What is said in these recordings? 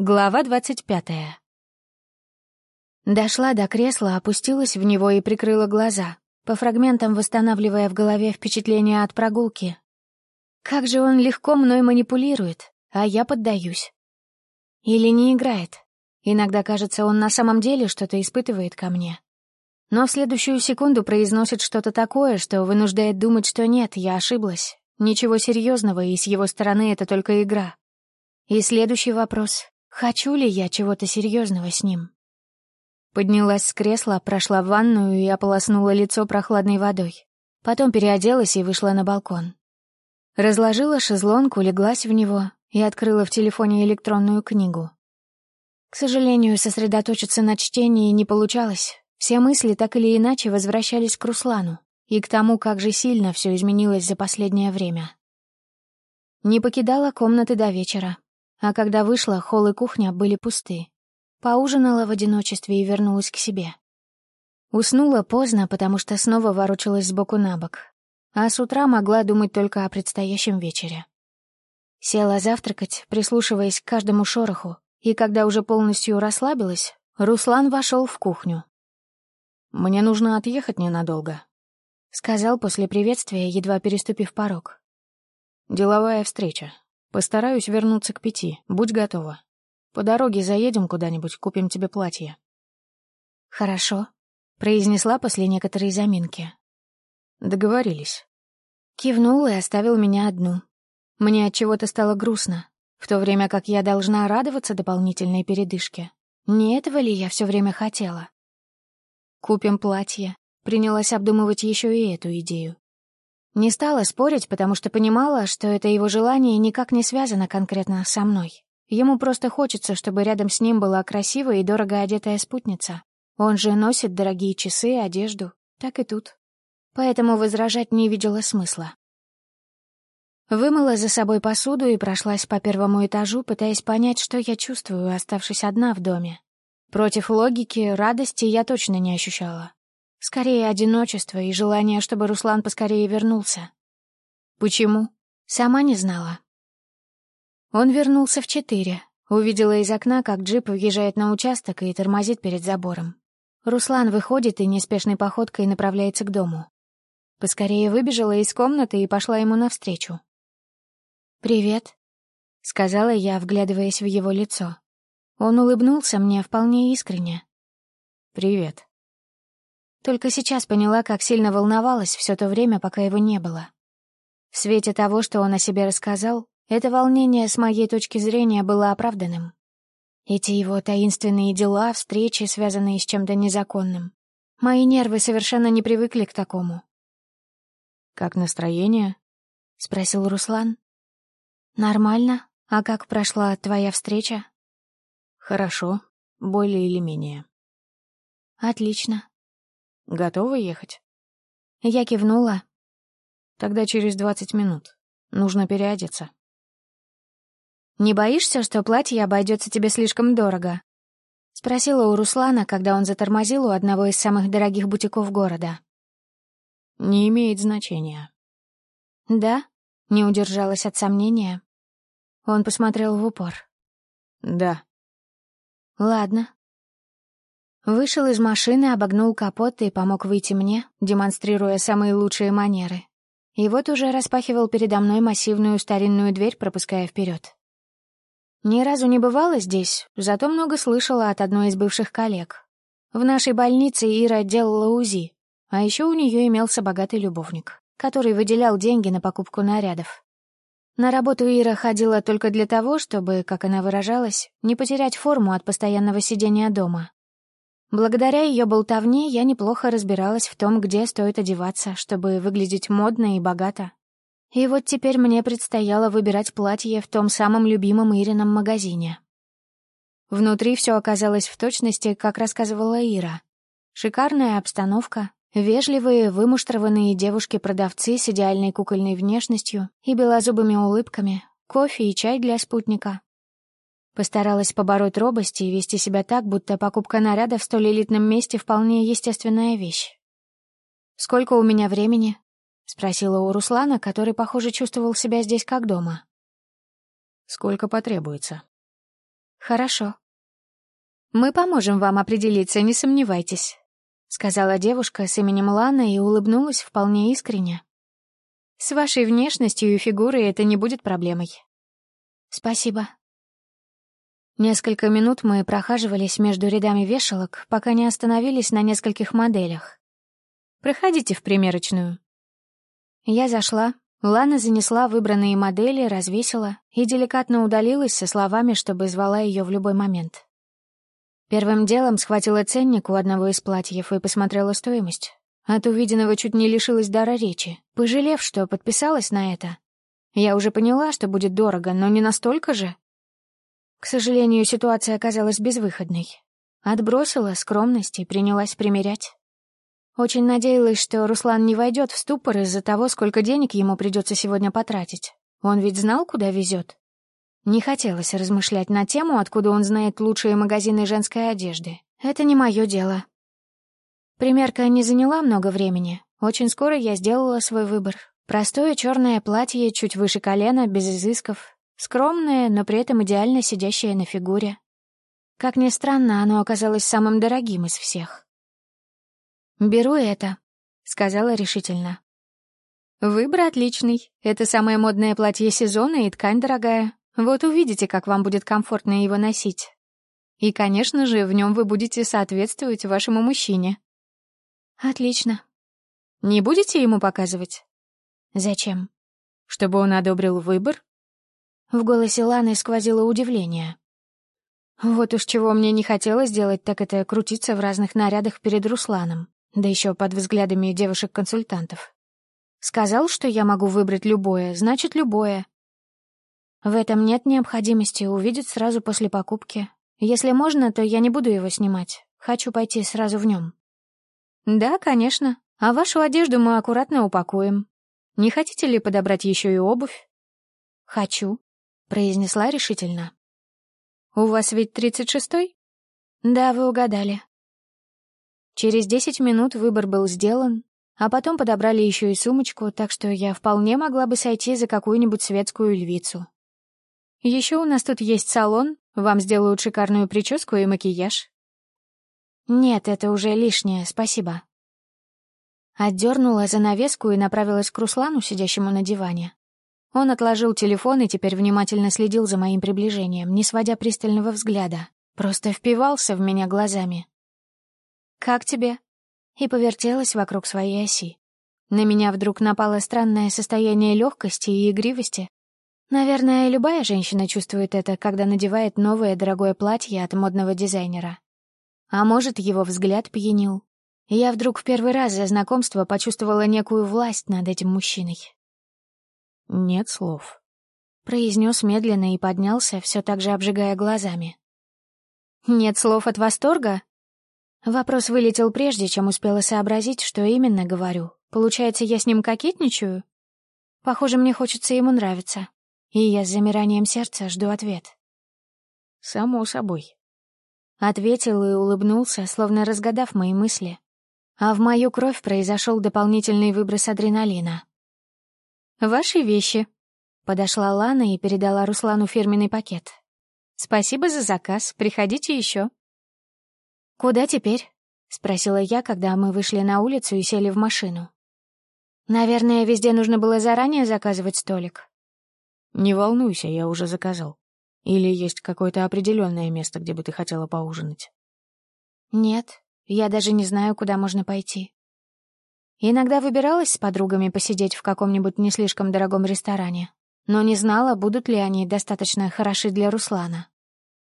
Глава двадцать пятая. Дошла до кресла, опустилась в него и прикрыла глаза, по фрагментам восстанавливая в голове впечатление от прогулки. Как же он легко мной манипулирует, а я поддаюсь. Или не играет. Иногда кажется, он на самом деле что-то испытывает ко мне. Но в следующую секунду произносит что-то такое, что вынуждает думать, что нет, я ошиблась. Ничего серьезного, и с его стороны это только игра. И следующий вопрос. Хочу ли я чего-то серьезного с ним? Поднялась с кресла, прошла в ванную и ополоснула лицо прохладной водой. Потом переоделась и вышла на балкон. Разложила шезлонг, улеглась в него и открыла в телефоне электронную книгу. К сожалению, сосредоточиться на чтении не получалось. Все мысли так или иначе возвращались к Руслану и к тому, как же сильно все изменилось за последнее время. Не покидала комнаты до вечера, а когда вышла, холл и кухня были пусты. Поужинала в одиночестве и вернулась к себе. Уснула поздно, потому что снова ворочалась сбоку на бок. А с утра могла думать только о предстоящем вечере. Села завтракать, прислушиваясь к каждому шороху, и когда уже полностью расслабилась, Руслан вошел в кухню. «Мне нужно отъехать ненадолго», — сказал после приветствия, едва переступив порог. «Деловая встреча. Постараюсь вернуться к пяти. Будь готова. По дороге заедем куда-нибудь, купим тебе платье». «Хорошо», — произнесла после некоторой заминки. «Договорились». Кивнул и оставил меня одну. Мне от чего то стало грустно, в то время как я должна радоваться дополнительной передышке. Не этого ли я все время хотела? Купим платье. Принялась обдумывать еще и эту идею. Не стала спорить, потому что понимала, что это его желание никак не связано конкретно со мной. Ему просто хочется, чтобы рядом с ним была красивая и дорого одетая спутница. Он же носит дорогие часы, одежду. Так и тут. Поэтому возражать не видела смысла. Вымыла за собой посуду и прошлась по первому этажу, пытаясь понять, что я чувствую, оставшись одна в доме. Против логики радости я точно не ощущала. Скорее, одиночество и желание, чтобы Руслан поскорее вернулся. Почему? Сама не знала. Он вернулся в четыре. Увидела из окна, как джип въезжает на участок и тормозит перед забором. Руслан выходит и неспешной походкой направляется к дому. Поскорее выбежала из комнаты и пошла ему навстречу. «Привет», — сказала я, вглядываясь в его лицо. Он улыбнулся мне вполне искренне. «Привет», только сейчас поняла, как сильно волновалась все то время, пока его не было. В свете того, что он о себе рассказал, это волнение с моей точки зрения было оправданным. Эти его таинственные дела, встречи, связанные с чем-то незаконным. Мои нервы совершенно не привыкли к такому. «Как настроение?» — спросил Руслан. «Нормально. А как прошла твоя встреча?» «Хорошо. Более или менее». «Отлично. Готова ехать?» Я кивнула. «Тогда через двадцать минут. Нужно переодеться». «Не боишься, что платье обойдется тебе слишком дорого?» — спросила у Руслана, когда он затормозил у одного из самых дорогих бутиков города. «Не имеет значения». «Да?» — не удержалась от сомнения. Он посмотрел в упор. «Да». «Ладно, Вышел из машины, обогнул капот и помог выйти мне, демонстрируя самые лучшие манеры. И вот уже распахивал передо мной массивную старинную дверь, пропуская вперед. Ни разу не бывала здесь, зато много слышала от одной из бывших коллег. В нашей больнице Ира делала УЗИ, а еще у нее имелся богатый любовник, который выделял деньги на покупку нарядов. На работу Ира ходила только для того, чтобы, как она выражалась, не потерять форму от постоянного сидения дома. Благодаря ее болтовне я неплохо разбиралась в том, где стоит одеваться, чтобы выглядеть модно и богато. И вот теперь мне предстояло выбирать платье в том самом любимом Ирином магазине. Внутри все оказалось в точности, как рассказывала Ира. Шикарная обстановка, вежливые, вымуштрованные девушки-продавцы с идеальной кукольной внешностью и белозубыми улыбками, кофе и чай для спутника, Постаралась побороть робость и вести себя так, будто покупка наряда в столь элитном месте вполне естественная вещь. «Сколько у меня времени?» — спросила у Руслана, который, похоже, чувствовал себя здесь как дома. «Сколько потребуется?» Хорошо. Мы поможем вам определиться, не сомневайтесь, сказала девушка с именем Лана и улыбнулась вполне искренне. С вашей внешностью и фигурой это не будет проблемой. Спасибо. Несколько минут мы прохаживались между рядами вешалок, пока не остановились на нескольких моделях. Проходите в примерочную. Я зашла, Лана занесла выбранные модели, развесила и деликатно удалилась со словами, чтобы звала ее в любой момент. Первым делом схватила ценник у одного из платьев и посмотрела стоимость. От увиденного чуть не лишилась дара речи, пожалев, что подписалась на это. Я уже поняла, что будет дорого, но не настолько же. К сожалению, ситуация оказалась безвыходной. Отбросила скромность и принялась примерять. Очень надеялась, что Руслан не войдет в ступор из-за того, сколько денег ему придется сегодня потратить. Он ведь знал, куда везет. Не хотелось размышлять на тему, откуда он знает лучшие магазины женской одежды. Это не мое дело. Примерка не заняла много времени. Очень скоро я сделала свой выбор. Простое черное платье, чуть выше колена, без изысков. Скромное, но при этом идеально сидящее на фигуре. Как ни странно, оно оказалось самым дорогим из всех. «Беру это», — сказала решительно. «Выбор отличный. Это самое модное платье сезона и ткань дорогая. Вот увидите, как вам будет комфортно его носить. И, конечно же, в нем вы будете соответствовать вашему мужчине». «Отлично. Не будете ему показывать?» «Зачем?» «Чтобы он одобрил выбор?» В голосе Ланы сквозило удивление. Вот уж чего мне не хотелось делать, так это крутиться в разных нарядах перед Русланом да еще под взглядами девушек-консультантов. Сказал, что я могу выбрать любое, значит, любое. В этом нет необходимости увидеть сразу после покупки. Если можно, то я не буду его снимать. Хочу пойти сразу в нем. Да, конечно. А вашу одежду мы аккуратно упакуем. Не хотите ли подобрать еще и обувь? Хочу, произнесла решительно. У вас ведь тридцать шестой? Да, вы угадали. Через десять минут выбор был сделан, а потом подобрали еще и сумочку, так что я вполне могла бы сойти за какую-нибудь светскую львицу. Еще у нас тут есть салон, вам сделают шикарную прическу и макияж. Нет, это уже лишнее, спасибо. Отдернула занавеску и направилась к Руслану, сидящему на диване. Он отложил телефон и теперь внимательно следил за моим приближением, не сводя пристального взгляда. Просто впивался в меня глазами. «Как тебе?» И повертелась вокруг своей оси. На меня вдруг напало странное состояние легкости и игривости. Наверное, любая женщина чувствует это, когда надевает новое дорогое платье от модного дизайнера. А может, его взгляд пьянил. Я вдруг в первый раз за знакомство почувствовала некую власть над этим мужчиной. «Нет слов», — произнес медленно и поднялся, все так же обжигая глазами. «Нет слов от восторга?» Вопрос вылетел прежде, чем успела сообразить, что именно говорю. Получается, я с ним кокетничаю? Похоже, мне хочется ему нравиться. И я с замиранием сердца жду ответ. «Само собой», — ответил и улыбнулся, словно разгадав мои мысли. А в мою кровь произошел дополнительный выброс адреналина. «Ваши вещи», — подошла Лана и передала Руслану фирменный пакет. «Спасибо за заказ, приходите еще». «Куда теперь?» — спросила я, когда мы вышли на улицу и сели в машину. «Наверное, везде нужно было заранее заказывать столик». «Не волнуйся, я уже заказал. Или есть какое-то определенное место, где бы ты хотела поужинать?» «Нет, я даже не знаю, куда можно пойти. Иногда выбиралась с подругами посидеть в каком-нибудь не слишком дорогом ресторане, но не знала, будут ли они достаточно хороши для Руслана.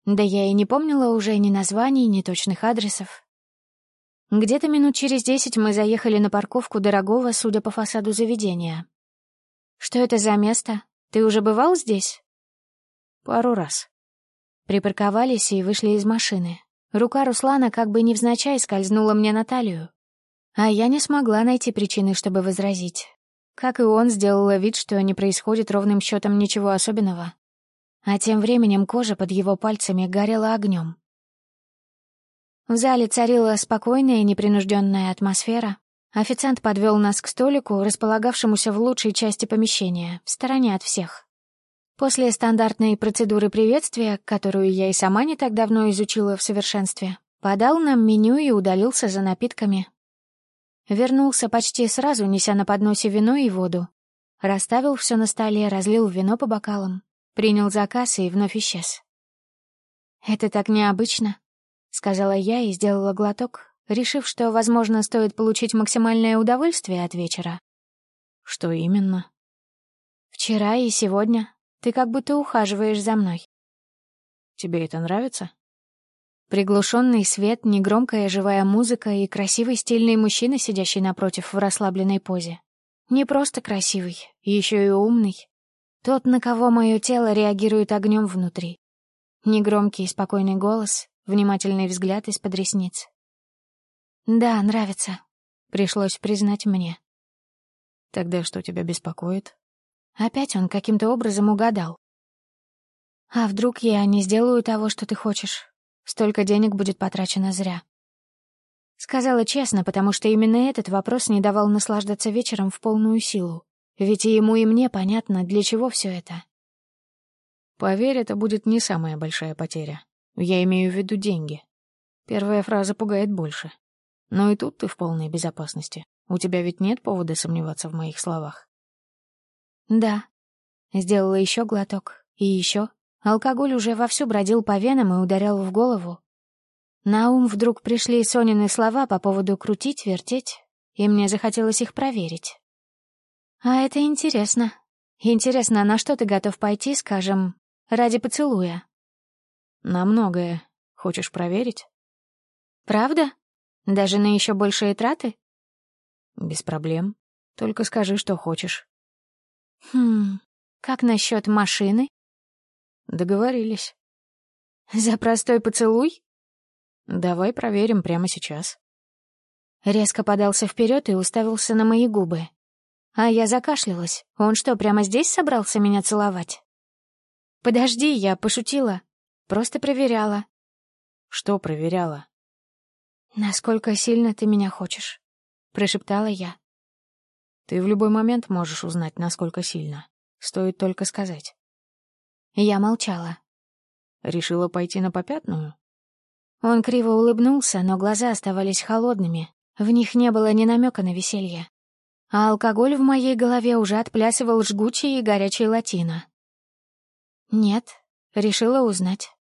Да я и не помнила уже ни названий, ни точных адресов. Где-то минут через десять мы заехали на парковку дорогого, судя по фасаду заведения. «Что это за место? Ты уже бывал здесь?» «Пару раз». Припарковались и вышли из машины. Рука Руслана как бы невзначай скользнула мне на талию. А я не смогла найти причины, чтобы возразить. Как и он, сделала вид, что не происходит ровным счетом ничего особенного. А тем временем кожа под его пальцами горела огнем. В зале царила спокойная и непринужденная атмосфера. Официант подвел нас к столику, располагавшемуся в лучшей части помещения, в стороне от всех. После стандартной процедуры приветствия, которую я и сама не так давно изучила в совершенстве, подал нам меню и удалился за напитками. Вернулся почти сразу, неся на подносе вино и воду. Расставил все на столе, разлил вино по бокалам, принял заказ и вновь исчез. «Это так необычно», — сказала я и сделала глоток, решив, что, возможно, стоит получить максимальное удовольствие от вечера. «Что именно?» «Вчера и сегодня. Ты как будто ухаживаешь за мной». «Тебе это нравится?» Приглушенный свет, негромкая живая музыка и красивый стильный мужчина, сидящий напротив в расслабленной позе. Не просто красивый, еще и умный. Тот, на кого мое тело реагирует огнем внутри. Негромкий и спокойный голос, внимательный взгляд из-под ресниц. «Да, нравится», — пришлось признать мне. «Тогда что тебя беспокоит?» Опять он каким-то образом угадал. «А вдруг я не сделаю того, что ты хочешь? Столько денег будет потрачено зря. Сказала честно, потому что именно этот вопрос не давал наслаждаться вечером в полную силу. Ведь и ему, и мне понятно, для чего все это. Поверь, это будет не самая большая потеря. Я имею в виду деньги. Первая фраза пугает больше. Но и тут ты в полной безопасности. У тебя ведь нет повода сомневаться в моих словах. Да. Сделала еще глоток. И еще. Алкоголь уже вовсю бродил по венам и ударял в голову. На ум вдруг пришли Сонины слова по поводу крутить, вертеть, и мне захотелось их проверить. А это интересно. Интересно, на что ты готов пойти, скажем, ради поцелуя? На многое. Хочешь проверить? Правда? Даже на еще большие траты? Без проблем. Только скажи, что хочешь. Хм, как насчет машины? Договорились. За простой поцелуй? Давай проверим прямо сейчас. Резко подался вперед и уставился на мои губы. А я закашлялась. Он что, прямо здесь собрался меня целовать? Подожди, я пошутила. Просто проверяла. Что проверяла? Насколько сильно ты меня хочешь, прошептала я. Ты в любой момент можешь узнать, насколько сильно. Стоит только сказать. Я молчала. Решила пойти на попятную? Он криво улыбнулся, но глаза оставались холодными. В них не было ни намека на веселье. А алкоголь в моей голове уже отплясывал жгучий и горячий латино. Нет, решила узнать.